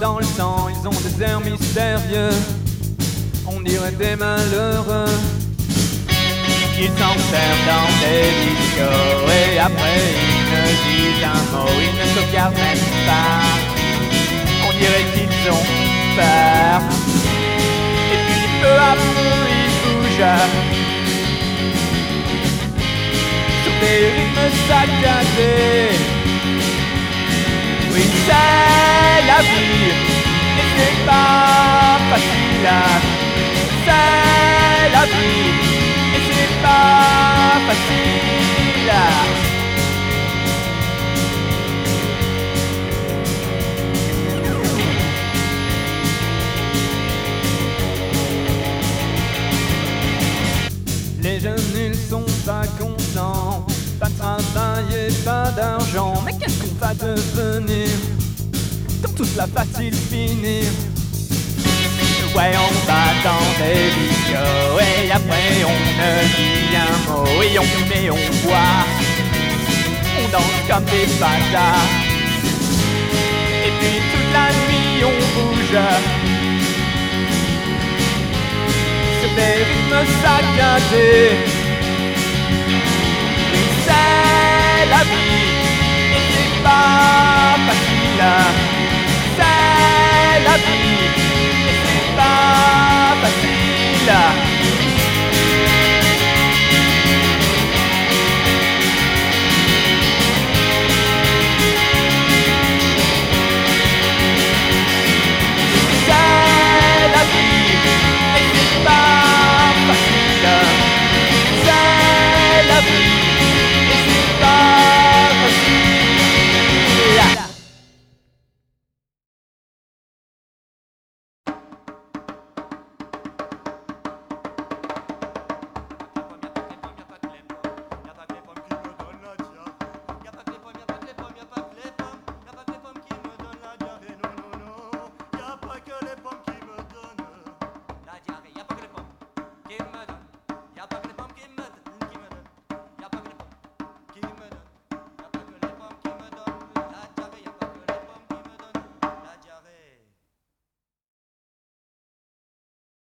dans le sang, ils ont des airs mystérieux. On dirait des malheureux. Ils s'enferment dans des discours et après ils ne disent un mot, ils ne se gardent même pas. On dirait qu'ils ont peur. Et puis peu à peu ils bougent. Sur des rythmes saccadés. Oui, c'est la vie, et c'est pas facile. C'est la vie, et c'est pas facile. Les jeunes, ils sont pas contents. Pas de travail et pas d'argent. Mais qu'est-ce qu'on va devenir tout cela va-t-il finir Ouais, on va dans des vidéos et après on ne dit un mot et on fume et on boit. On danse comme des bazars. Et puis toute la nuit on bouge. Sur des rythmes saccadés. C'est la vie